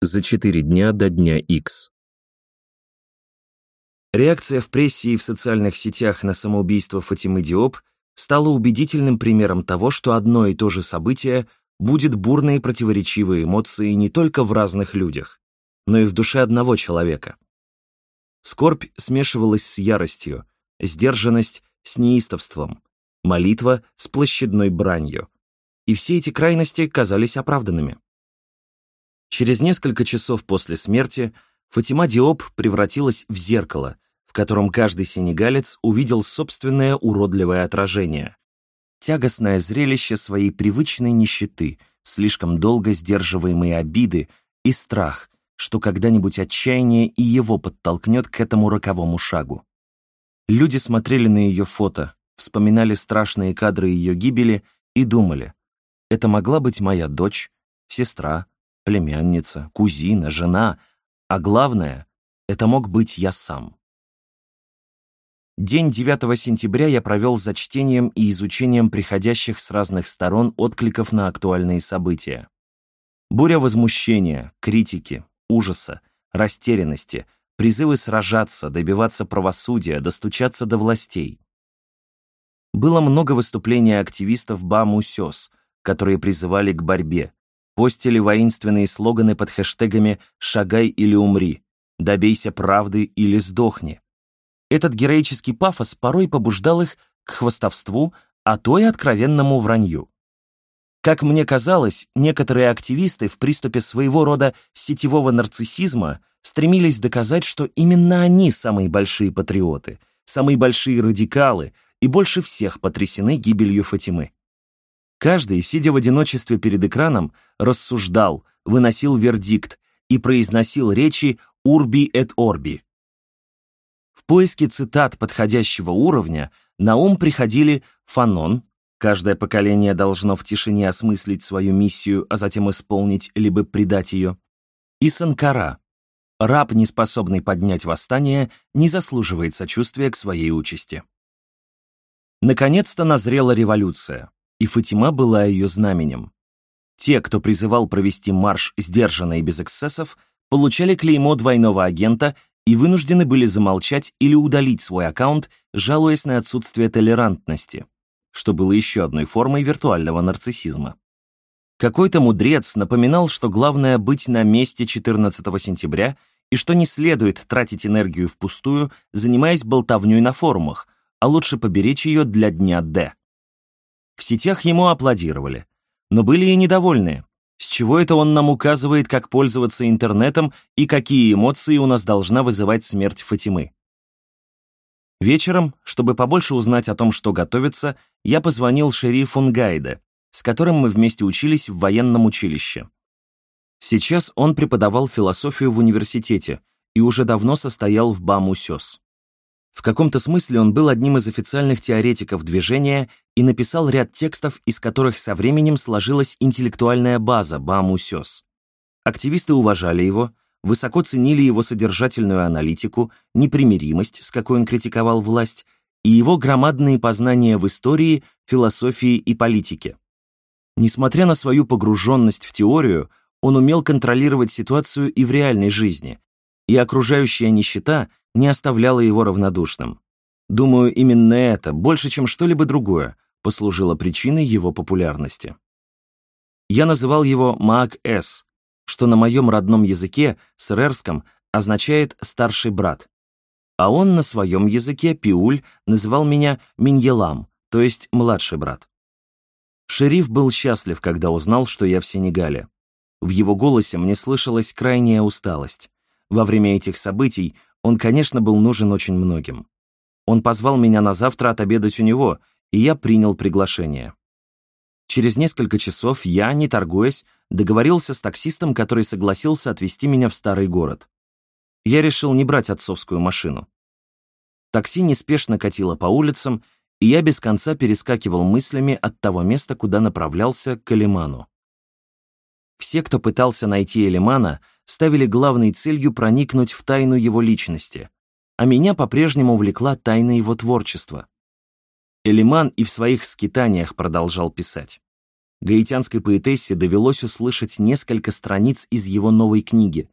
За четыре дня до дня X. Реакция в прессе и в социальных сетях на самоубийство Фатимы Диоп стала убедительным примером того, что одно и то же событие будет бурные противоречивые эмоции не только в разных людях, но и в душе одного человека. Скорбь смешивалась с яростью, сдержанность с неистовством, молитва с площадной бранью. И все эти крайности казались оправданными. Через несколько часов после смерти Фатима Диоп превратилась в зеркало, в котором каждый сенегалец увидел собственное уродливое отражение. Тягостное зрелище своей привычной нищеты, слишком долго сдерживаемые обиды и страх, что когда-нибудь отчаяние и его подтолкнет к этому роковому шагу. Люди смотрели на ее фото, вспоминали страшные кадры ее гибели и думали, это могла быть моя дочь, сестра, племянница, кузина, жена, а главное, это мог быть я сам. День 9 сентября я провел за чтением и изучением приходящих с разных сторон откликов на актуальные события. Буря возмущения, критики, ужаса, растерянности, призывы сражаться, добиваться правосудия, достучаться до властей. Было много выступлений активистов БАМУСЕС, которые призывали к борьбе, постили воинственные слоганы под хэштегами «Шагай или умри», «Добейся правды или сдохни». Этот героический пафос порой побуждал их к хвастовству, а то и откровенному вранью. Как мне казалось, некоторые активисты в приступе своего рода сетевого нарциссизма стремились доказать, что именно они самые большие патриоты, самые большие радикалы и больше всех потрясены гибелью Фатимы. Каждый, сидя в одиночестве перед экраном, рассуждал, выносил вердикт и произносил речи «урби et орби». В поиске цитат подходящего уровня на ум приходили «фанон», каждое поколение должно в тишине осмыслить свою миссию, а затем исполнить либо предать ее, и «санкара», раб, не способный поднять восстание, не заслуживает сочувствия к своей участи. Наконец-то назрела революция и Фатима была ее знаменем. Те, кто призывал провести марш сдержанно и без эксцессов, получали клеймо двойного агента и вынуждены были замолчать или удалить свой аккаунт, жалуясь на отсутствие толерантности, что было еще одной формой виртуального нарциссизма. Какой-то мудрец напоминал, что главное быть на месте 14 сентября и что не следует тратить энергию впустую, занимаясь болтовней на форумах, а лучше поберечь ее для дня Д. В сетях ему аплодировали, но были и недовольные. С чего это он нам указывает, как пользоваться интернетом и какие эмоции у нас должна вызывать смерть Фатимы? Вечером, чтобы побольше узнать о том, что готовится, я позвонил шерифу Нгайде, с которым мы вместе учились в военном училище. Сейчас он преподавал философию в университете и уже давно состоял в БАМУСЕС. В каком-то смысле он был одним из официальных теоретиков движения и написал ряд текстов, из которых со временем сложилась интеллектуальная база Баамусёс. Активисты уважали его, высоко ценили его содержательную аналитику, непримиримость, с какой он критиковал власть, и его громадные познания в истории, философии и политике. Несмотря на свою погруженность в теорию, он умел контролировать ситуацию и в реальной жизни, и окружающая нищета не оставляла его равнодушным. Думаю, именно это, больше чем что-либо другое, послужило причиной его популярности. Я называл его Маак С, что на моем родном языке, срерском, означает «старший брат». А он на своем языке, пиуль, называл меня Миньелам, то есть «младший брат». Шериф был счастлив, когда узнал, что я в Сенегале. В его голосе мне слышалась крайняя усталость. Во время этих событий он, конечно, был нужен очень многим. Он позвал меня на завтра отобедать у него, и я принял приглашение. Через несколько часов я, не торгуясь, договорился с таксистом, который согласился отвезти меня в старый город. Я решил не брать отцовскую машину. Такси неспешно катило по улицам, и я без конца перескакивал мыслями от того места, куда направлялся, к Элиману. Все, кто пытался найти Элимана, ставили главной целью проникнуть в тайну его личности, а меня по-прежнему увлекла тайна его творчества. Элиман и в своих скитаниях продолжал писать. Гаитянской поэтессе довелось услышать несколько страниц из его новой книги,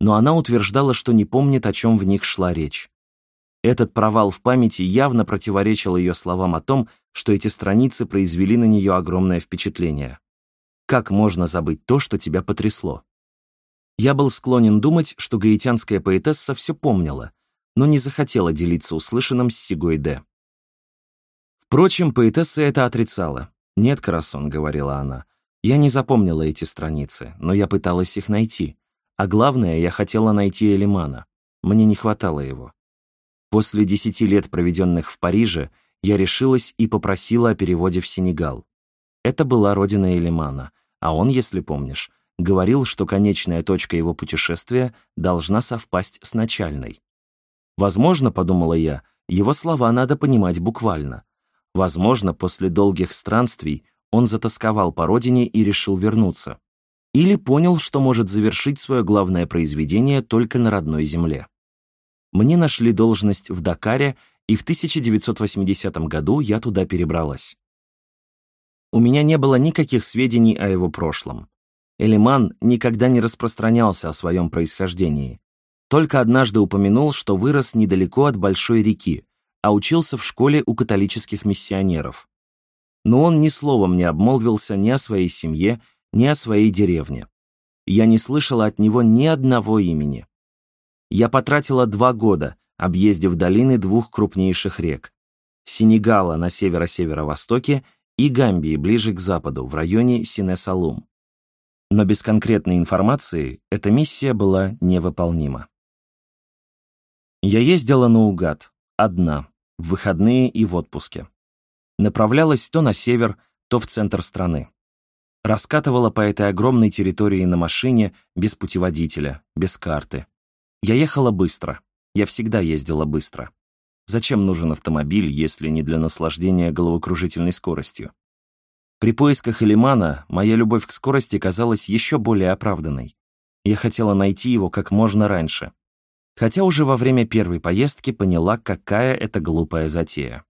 но она утверждала, что не помнит, о чем в них шла речь. Этот провал в памяти явно противоречил ее словам о том, что эти страницы произвели на нее огромное впечатление. Как можно забыть то, что тебя потрясло? Я был склонен думать, что гаитянская поэтесса все помнила, но не захотела делиться услышанным с Сигой Д. Впрочем, поэтесса это отрицала. «Нет, Карасон», — говорила она, — «я не запомнила эти страницы, но я пыталась их найти. А главное, я хотела найти Элимана. Мне не хватало его. После десяти лет, проведенных в Париже, я решилась и попросила о переводе в Сенегал. Это была родина Элимана, а он, если помнишь, говорил, что конечная точка его путешествия должна совпасть с начальной. Возможно, подумала я, его слова надо понимать буквально. Возможно, после долгих странствий он затасковал по родине и решил вернуться. Или понял, что может завершить свое главное произведение только на родной земле. Мне нашли должность в Дакаре, и в 1980 году я туда перебралась. У меня не было никаких сведений о его прошлом. Элиман никогда не распространялся о своем происхождении. Только однажды упомянул, что вырос недалеко от большой реки, а учился в школе у католических миссионеров. Но он ни словом не обмолвился ни о своей семье, ни о своей деревне. Я не слышала от него ни одного имени. Я потратила два года, объездив долины двух крупнейших рек – Сенегала на северо-северо-востоке и Гамбии ближе к западу, в районе Сине-Салум но без конкретной информации эта миссия была невыполнима. Я ездила наугад, одна, в выходные и в отпуске. Направлялась то на север, то в центр страны. Раскатывала по этой огромной территории на машине, без путеводителя, без карты. Я ехала быстро. Я всегда ездила быстро. Зачем нужен автомобиль, если не для наслаждения головокружительной скоростью? При поисках Элимана моя любовь к скорости казалась еще более оправданной. Я хотела найти его как можно раньше. Хотя уже во время первой поездки поняла, какая это глупая затея.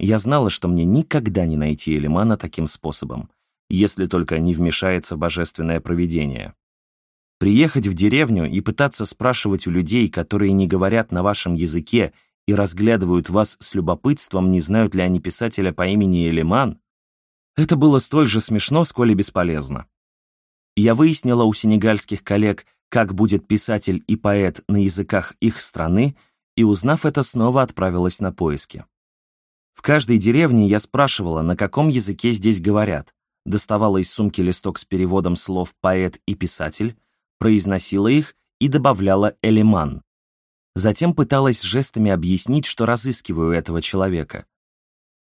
Я знала, что мне никогда не найти Элимана таким способом, если только не вмешается божественное провидение. Приехать в деревню и пытаться спрашивать у людей, которые не говорят на вашем языке и разглядывают вас с любопытством, не знают ли они писателя по имени Элиман, это было столь же смешно, сколь и бесполезно. Я выяснила у сенегальских коллег, как будет писатель и поэт на языках их страны, и, узнав это, снова отправилась на поиски. В каждой деревне я спрашивала, на каком языке здесь говорят, доставала из сумки листок с переводом слов «поэт» и «писатель», произносила их и добавляла «элеман». Затем пыталась жестами объяснить, что разыскиваю этого человека.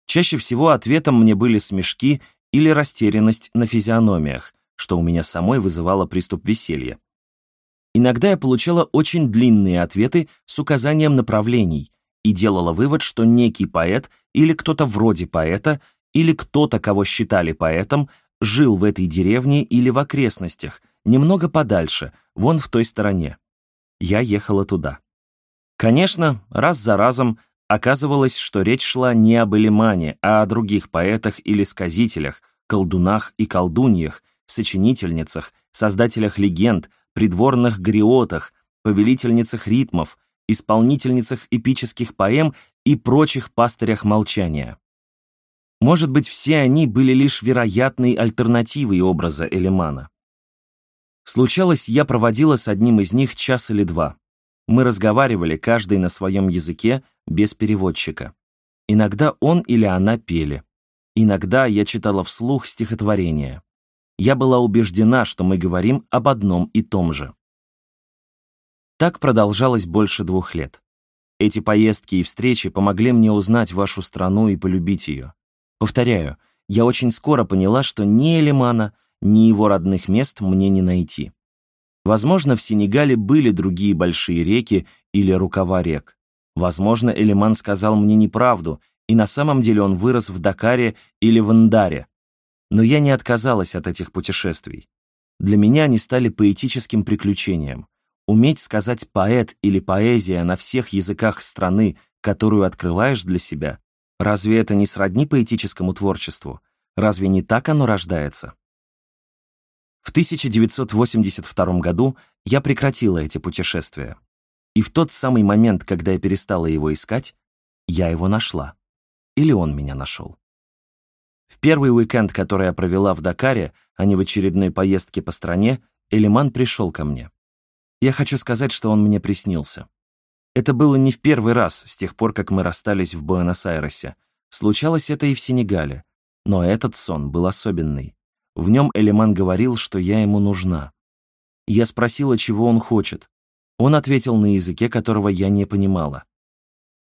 Чаще всего ответом мне были смешки или растерянность на физиономиях, что у меня самой вызывало приступ веселья. Иногда я получала очень длинные ответы с указанием направлений и делала вывод, что некий поэт или кто-то вроде поэта или кто-то, кого считали поэтом, жил в этой деревне или в окрестностях, немного подальше, вон в той стороне. Я ехала туда. Конечно, раз за разом Оказывалось, что речь шла не об Элимане, а о других поэтах или сказителях, колдунах и колдуньях, сочинительницах, создателях легенд, придворных гриотах, повелительницах ритмов, исполнительницах эпических поэм и прочих пастырях молчания. Может быть, все они были лишь вероятной альтернативой образа Элимана. Случалось, я проводила с одним из них час или два. Мы разговаривали, каждый на своем языке, без переводчика. Иногда он или она пели. Иногда я читала вслух стихотворения. Я была убеждена, что мы говорим об одном и том же. Так продолжалось больше двух лет. Эти поездки и встречи помогли мне узнать вашу страну и полюбить ее. Повторяю, я очень скоро поняла, что ни Элимана, ни его родных мест мне не найти. Возможно, в Сенегале были другие большие реки или рукава рек. Возможно, Элиман сказал мне неправду, и на самом деле он вырос в Дакаре или в Андаре. Но я не отказалась от этих путешествий. Для меня они стали поэтическим приключением. Уметь сказать поэт или поэзия на всех языках страны, которую открываешь для себя, разве это не сродни поэтическому творчеству? Разве не так оно рождается? В 1982 году я прекратила эти путешествия. И в тот самый момент, когда я перестала его искать, я его нашла. Или он меня нашел. В первый уикенд, который я провела в Дакаре, а не в очередной поездке по стране, Элиман пришел ко мне. Я хочу сказать, что он мне приснился. Это было не в первый раз с тех пор, как мы расстались в Буэнос-Айресе. Случалось это и в Сенегале. Но этот сон был особенный. В нем Элиман говорил, что я ему нужна. Я спросила, чего он хочет. Он ответил на языке, которого я не понимала.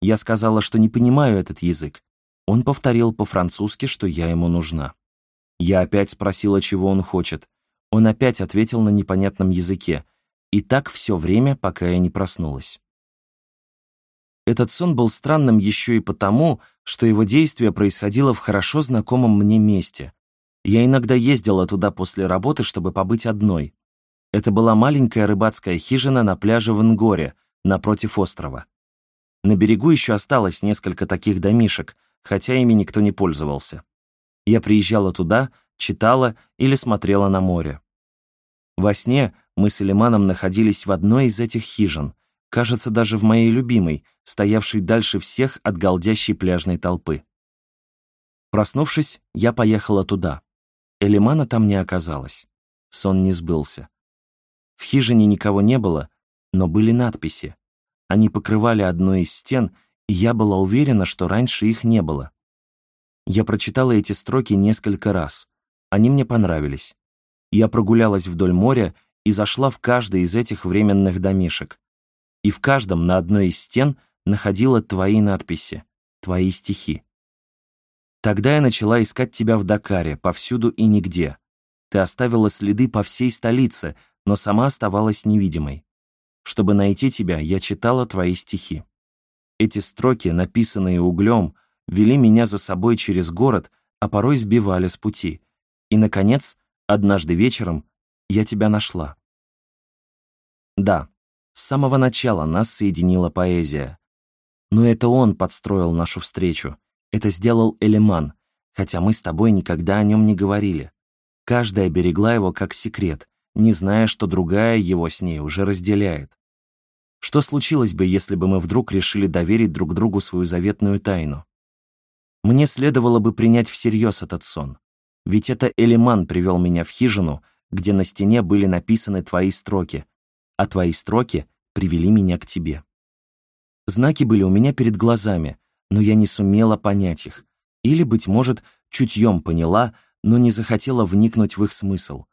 Я сказала, что не понимаю этот язык. Он повторил по-французски, что я ему нужна. Я опять спросила, чего он хочет. Он опять ответил на непонятном языке. И так все время, пока я не проснулась. Этот сон был странным еще и потому, что его действие происходило в хорошо знакомом мне месте. Я иногда ездила туда после работы, чтобы побыть одной. Это была маленькая рыбацкая хижина на пляже в Ингоре, напротив острова. На берегу еще осталось несколько таких домишек, хотя ими никто не пользовался. Я приезжала туда, читала или смотрела на море. Во сне мы с Элиманом находились в одной из этих хижин, кажется, даже в моей любимой, стоявшей дальше всех от голдящей пляжной толпы. Проснувшись, я поехала туда. Элимана там не оказалось. Сон не сбылся. В хижине никого не было, но были надписи. Они покрывали одну из стен, и я была уверена, что раньше их не было. Я прочитала эти строки несколько раз. Они мне понравились. Я прогулялась вдоль моря и зашла в каждый из этих временных домишек. И в каждом на одной из стен находила твои надписи, твои стихи. Тогда я начала искать тебя в Дакаре, повсюду и нигде. Ты оставила следы по всей столице, но сама оставалась невидимой. Чтобы найти тебя, я читала твои стихи. Эти строки, написанные углем, вели меня за собой через город, а порой сбивали с пути. И, наконец, однажды вечером я тебя нашла. Да, с самого начала нас соединила поэзия. Но это он подстроил нашу встречу. Это сделал Элеман, хотя мы с тобой никогда о нем не говорили. Каждая берегла его как секрет, не зная, что другая его с ней уже разделяет. Что случилось бы, если бы мы вдруг решили доверить друг другу свою заветную тайну? Мне следовало бы принять всерьез этот сон. Ведь это Элиман привел меня в хижину, где на стене были написаны твои строки, а твои строки привели меня к тебе. Знаки были у меня перед глазами, но я не сумела понять их. Или, быть может, чутьем поняла, но не захотела вникнуть в их смысл.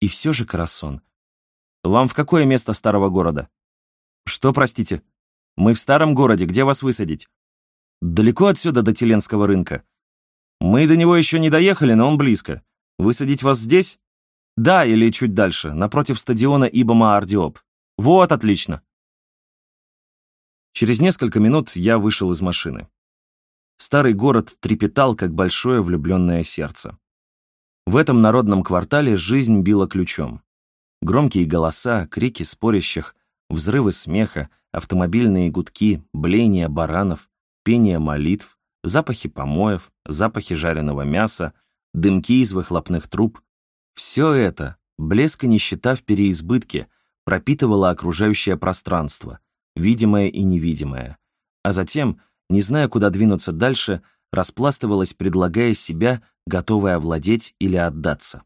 И все же, Карасон, вам в какое место старого города? Что, простите? Мы в старом городе, где вас высадить? Далеко отсюда до Теленского рынка. Мы до него еще не доехали, но он близко. Высадить вас здесь? Да, или чуть дальше, напротив стадиона Ибама Ардиоп. Вот, отлично. Через несколько минут я вышел из машины. Старый город трепетал, как большое влюбленное сердце. В этом народном квартале жизнь била ключом. Громкие голоса, крики спорящих, взрывы смеха, автомобильные гудки, блеяние баранов, пение молитв, запахи помоев, запахи жареного мяса, дымки из выхлопных труб. Все это, блеск и нищета в переизбытке, пропитывало окружающее пространство, видимое и невидимое, а затем, не зная, куда двинуться дальше, распластывалась, предлагая себя, готовая овладеть или отдаться.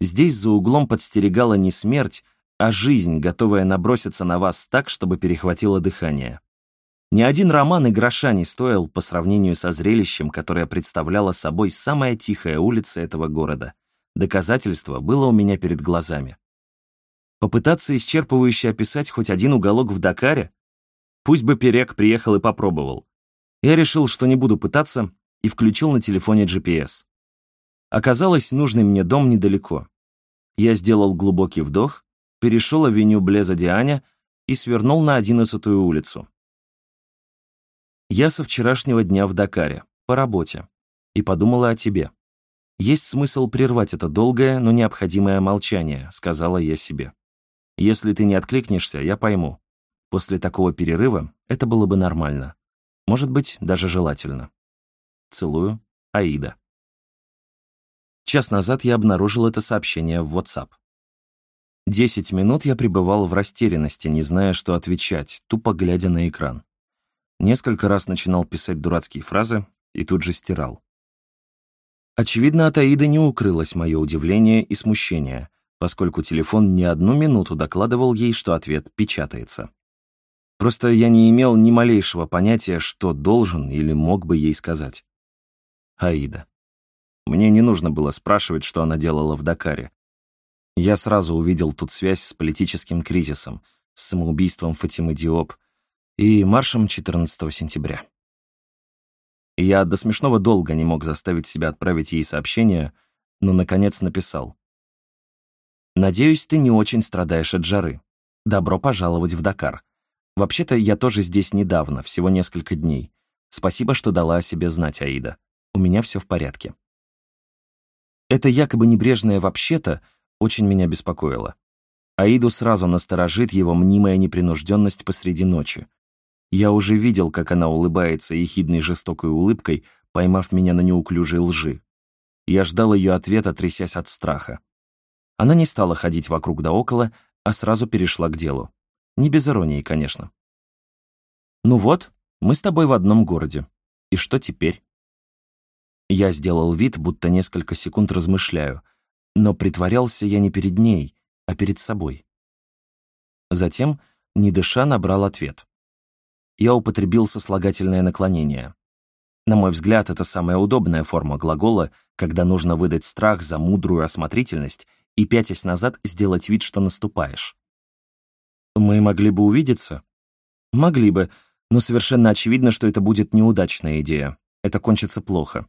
Здесь за углом подстерегала не смерть, а жизнь, готовая наброситься на вас так, чтобы перехватило дыхание. Ни один роман и гроша не стоил по сравнению со зрелищем, которое представляла собой самая тихая улица этого города. Доказательство было у меня перед глазами. Попытаться исчерпывающе описать хоть один уголок в Дакаре? Пусть бы Перек приехал и попробовал. Я решил, что не буду пытаться, и включил на телефоне GPS. Оказалось, нужный мне дом недалеко. Я сделал глубокий вдох, перешел авеню Блеза Дианя и свернул на одиннадцатую улицу. Я со вчерашнего дня в Дакаре, по работе, и подумала о тебе. Есть смысл прервать это долгое, но необходимое молчание, сказала я себе. Если ты не откликнешься, я пойму. После такого перерыва это было бы нормально. Может быть, даже желательно. Целую, Аида. Час назад я обнаружил это сообщение в WhatsApp. Десять минут я пребывал в растерянности, не зная, что отвечать, тупо глядя на экран. Несколько раз начинал писать дурацкие фразы и тут же стирал. Очевидно, от Аиды не укрылось мое удивление и смущение, поскольку телефон не одну минуту докладывал ей, что ответ печатается. Просто я не имел ни малейшего понятия, что должен или мог бы ей сказать. Аида. Мне не нужно было спрашивать, что она делала в Дакаре. Я сразу увидел тут связь с политическим кризисом, с самоубийством Фатимы Диоп и маршем 14 сентября. Я до смешного долго не мог заставить себя отправить ей сообщение, но, наконец, написал. «Надеюсь, ты не очень страдаешь от жары. Добро пожаловать в Дакар. Вообще-то я тоже здесь недавно, всего несколько дней. Спасибо, что дала о себе знать, Аида. У меня все в порядке». Это якобы небрежное «вообще-то» очень меня беспокоило. Аиду сразу насторожит его мнимая непринужденность посреди ночи. Я уже видел, как она улыбается ехидной жестокой улыбкой, поймав меня на неуклюжей лжи. Я ждал ее ответа, трясясь от страха. Она не стала ходить вокруг да около, а сразу перешла к делу. Не без иронии, конечно. «Ну вот, мы с тобой в одном городе. И что теперь?» Я сделал вид, будто несколько секунд размышляю, но притворялся я не перед ней, а перед собой. Затем, не дыша, набрал ответ. Я употребил сослагательное наклонение. На мой взгляд, это самая удобная форма глагола, когда нужно выдать страх за мудрую осмотрительность и, пятясь назад, сделать вид, что наступаешь. Мы могли бы увидеться? Могли бы, но совершенно очевидно, что это будет неудачная идея. Это кончится плохо.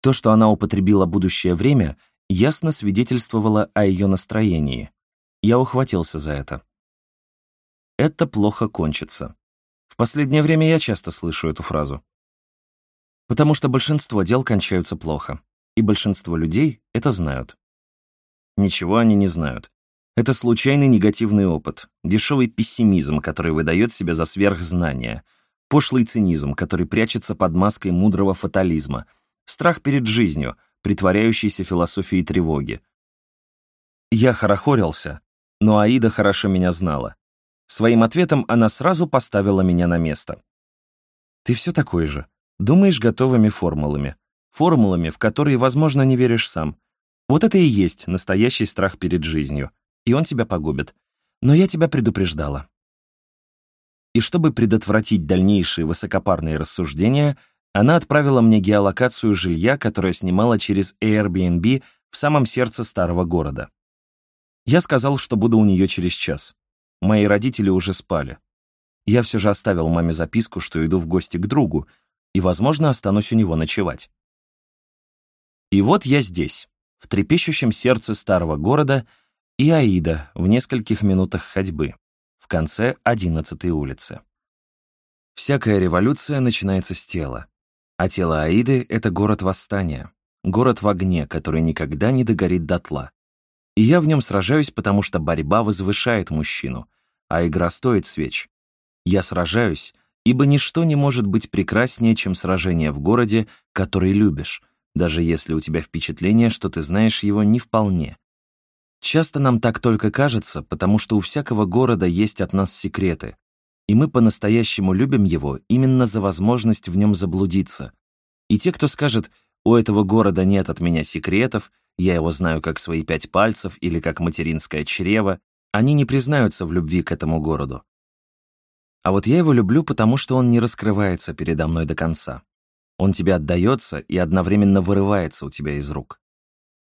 То, что она употребила будущее время, ясно свидетельствовало о ее настроении. Я ухватился за это. Это плохо кончится. В последнее время я часто слышу эту фразу. Потому что большинство дел кончаются плохо, и большинство людей это знают. Ничего они не знают. Это случайный негативный опыт, дешевый пессимизм, который выдает себя за сверхзнание, пошлый цинизм, который прячется под маской мудрого фатализма — Страх перед жизнью, притворяющийся философией тревоги. Я хорохорился, но Аида хорошо меня знала. Своим ответом она сразу поставила меня на место. «Ты все такой же. Думаешь готовыми формулами. Формулами, в которые, возможно, не веришь сам. Вот это и есть настоящий страх перед жизнью, и он тебя погубит. Но я тебя предупреждала». И чтобы предотвратить дальнейшие высокопарные рассуждения, она отправила мне геолокацию жилья, которое снимала через Airbnb в самом сердце старого города. Я сказал, что буду у нее через час. Мои родители уже спали. Я все же оставил маме записку, что иду в гости к другу, и, возможно, останусь у него ночевать. И вот я здесь, в трепещущем сердце старого города, и Аида в нескольких минутах ходьбы, в конце 11-й улицы. Всякая революция начинается с тела. А тело Аиды — это город восстания, город в огне, который никогда не догорит дотла. И я в нем сражаюсь, потому что борьба возвышает мужчину, а игра стоит свеч. Я сражаюсь, ибо ничто не может быть прекраснее, чем сражение в городе, который любишь, даже если у тебя впечатление, что ты знаешь его не вполне. Часто нам так только кажется, потому что у всякого города есть от нас секреты, и мы по-настоящему любим его именно за возможность в нем заблудиться. И те, кто скажет «у этого города нет от меня секретов», «я его знаю как свои пять пальцев» или как материнское чрево, они не признаются в любви к этому городу. А вот я его люблю, потому что он не раскрывается передо мной до конца. Он тебе отдается и одновременно вырывается у тебя из рук.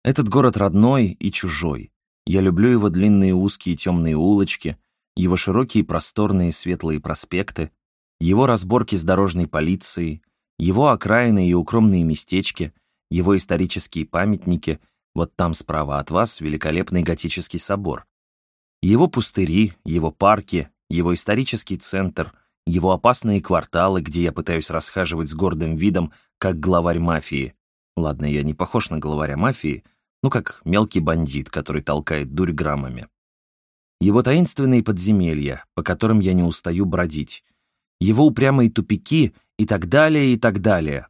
Этот город родной и чужой. Я люблю его длинные узкие темные улочки — его широкие просторные светлые проспекты, его разборки с дорожной полицией, его окраины и укромные местечки, его исторические памятники, вот там справа от вас великолепный готический собор, его пустыри, его парки, его исторический центр, его опасные кварталы, где я пытаюсь расхаживать с гордым видом, как главарь мафии. Ладно, я не похож на главаря мафии, ну как мелкий бандит, который толкает дурь граммами его таинственные подземелья, по которым я не устаю бродить, его упрямые тупики и так далее, и так далее.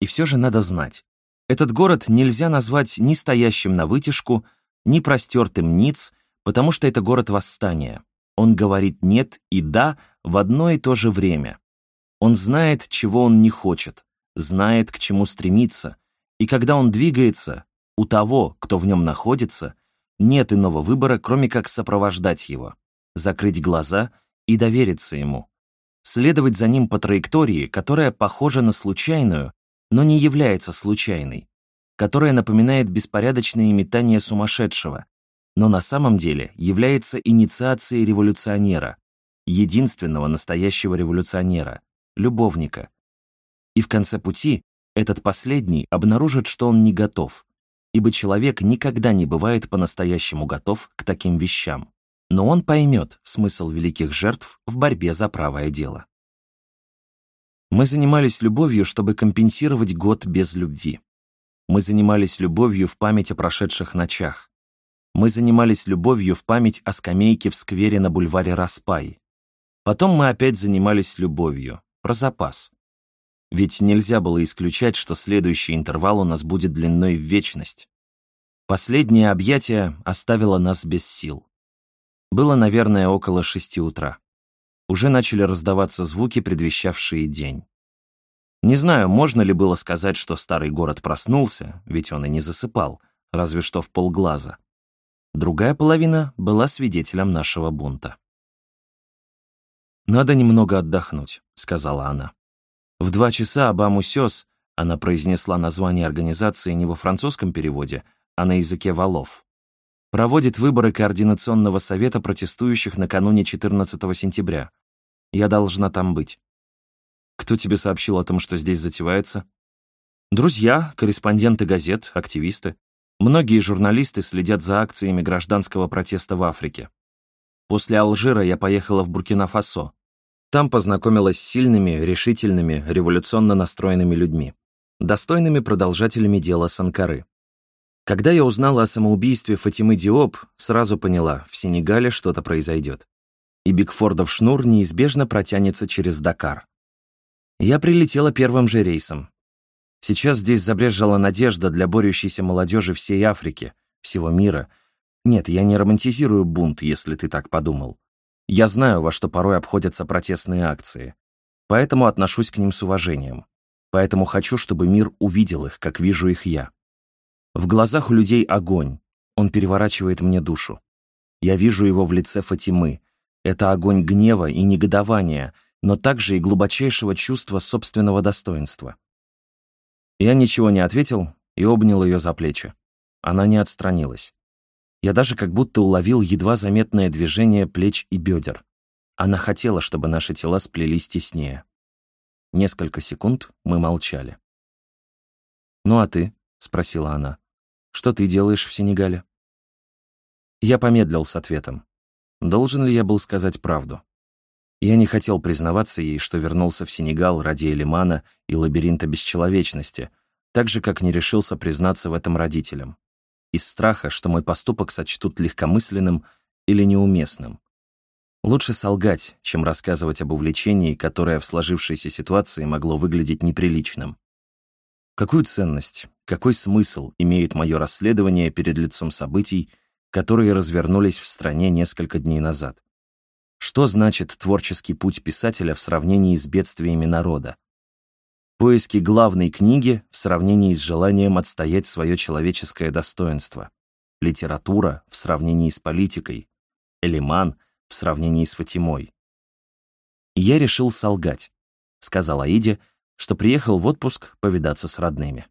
И все же надо знать, Этот город нельзя назвать ни стоящим на вытяжку, ни простертым ниц, потому что это город восстания. Он говорит «нет» и «да» в одно и то же время. Он знает, чего он не хочет, знает, к чему стремится, и когда он двигается, у того, кто в нем находится, нет иного выбора, кроме как сопровождать его, закрыть глаза и довериться ему, следовать за ним по траектории, которая похожа на случайную, но не является случайной, которая напоминает беспорядочные метания сумасшедшего, но на самом деле является инициацией революционера, единственного настоящего революционера, любовника. И в конце пути этот последний обнаружит, что он не готов, ибо человек никогда не бывает по-настоящему готов к таким вещам. Но он поймет смысл великих жертв в борьбе за правое дело. Мы занимались любовью, чтобы компенсировать год без любви. Мы занимались любовью в память о прошедших ночах. Мы занимались любовью в память о скамейке в сквере на бульваре Распай. Потом мы опять занимались любовью, про запас. Ведь нельзя было исключать, что следующий интервал у нас будет длиной в вечность. Последнее объятие оставило нас без сил. Было, наверное, около шести утра уже начали раздаваться звуки, предвещавшие день. Не знаю, можно ли было сказать, что старый город проснулся, ведь он и не засыпал, разве что в полглаза. Другая половина была свидетелем нашего бунта. «Надо немного отдохнуть», — сказала она. В два часа Абаму Сёс она произнесла название организации не во французском переводе, а на языке валов проводит выборы Координационного совета протестующих накануне 14 сентября. Я должна там быть. Кто тебе сообщил о том, что здесь затевается? Друзья, корреспонденты газет, активисты. Многие журналисты следят за акциями гражданского протеста в Африке. После Алжира я поехала в Буркина-Фасо. Там познакомилась с сильными, решительными, революционно настроенными людьми, достойными продолжателями дела Санкары. Когда я узнала о самоубийстве Фатимы Диоп, сразу поняла, в Сенегале что-то произойдет. И Бигфордов шнур неизбежно протянется через Дакар. Я прилетела первым же рейсом. Сейчас здесь забрежала надежда для борющейся молодежи всей Африки, всего мира. Нет, я не романтизирую бунт, если ты так подумал. Я знаю, во что порой обходятся протестные акции. Поэтому отношусь к ним с уважением. Поэтому хочу, чтобы мир увидел их, как вижу их я. В глазах у людей огонь. Он переворачивает мне душу. Я вижу его в лице Фатимы. Это огонь гнева и негодования, но также и глубочайшего чувства собственного достоинства. Я ничего не ответил и обнял ее за плечи. Она не отстранилась. Я даже как будто уловил едва заметное движение плеч и бедер. Она хотела, чтобы наши тела сплелись теснее. Несколько секунд мы молчали. «Ну а ты?» — спросила она. Что ты делаешь в Сенегале?» Я помедлил с ответом. Должен ли я был сказать правду? Я не хотел признаваться ей, что вернулся в Сенегал ради Элимана и лабиринта бесчеловечности, так же, как не решился признаться в этом родителям. Из страха, что мой поступок сочтут легкомысленным или неуместным. Лучше солгать, чем рассказывать об увлечении, которое в сложившейся ситуации могло выглядеть неприличным. Какую ценность, какой смысл имеет мое расследование перед лицом событий, которые развернулись в стране несколько дней назад? Что значит творческий путь писателя в сравнении с бедствиями народа? Поиски главной книги в сравнении с желанием отстоять свое человеческое достоинство. Литература в сравнении с политикой. Элиман в сравнении с Фатимой. Я решил солгать, сказал Аиде, что приехал в отпуск повидаться с родными.